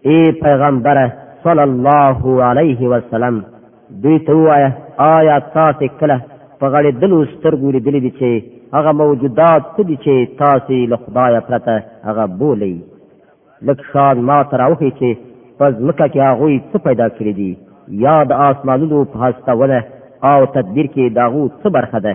ای پیغمبر صلی الله علیه وسلم دوی ته وایه آیا تاسو کله په غړې دلو سترګو لیدلی دي چې هغه موجودات څه دي چې تاسو له خدای پرته هغه بولئ لږ شان ما ته راوښي چې په ځمکه کې هغوی څه پیدا کړي دي یا د آسمانونو په هستونه او تدبیر کې د هغو څه برخه ده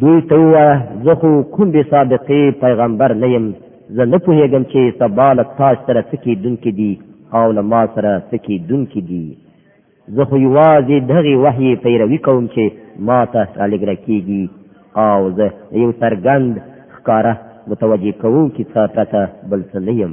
دوی ته ووایه زه خو کوم بې سابقې پیغمبر نه یم زه نه پوهېږم چې سبا له تاسو سره څه کېدونکي دي او له ما سره څه کېدونکي دي زه خو یوازې دغې وحیې پیروي کوم چې ما ته رالېږلی کېږي او زه یو څرګند ښکاره متوجه کوونکي څخه پرته بل څه نه یم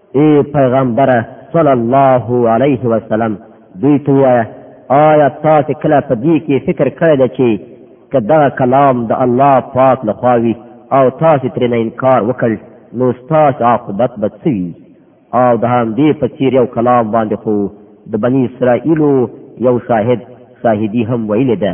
ای پیغمبره صلی الله علیه وسلم دوی ته وایه آیا تاسو کله په دې کې فکر کړی دی چې که دغه کلام د الله پاک لخوا وي او تاسو ترې انکار وکړ نو ستاسو عاقبت به څه وي او د همدې په څیر یو کلام باندې خو د بنی اسرائیلو یو شاهد شاهدی هم ویلې ده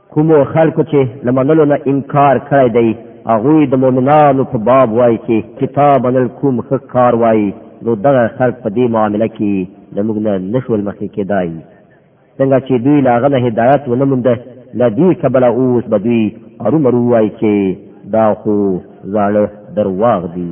کومو خلکو چې له منلو نه انکار کړی دی هغوی د مؤمنانو په باب وایي چې کتا منل کوم ښه کار وایي نو دغه خلک په دې معامله کې د موږ نه نشول مخې کېدای څنګه چې دوی له هغه نه هدایت ونه مونده له دې کبله اوس به دوی ارومرو وایي چې دا خو زاړه درواغ دي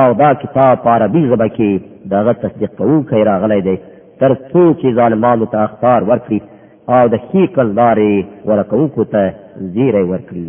او دا کتاب په عربي ژبه کې دغه تصدیق کوونکی راغلی دی تر څو چې ظالمانو ته اخبار ورکړي او د ښې کړنلارې غوره کوونکو ته زیری ورکړي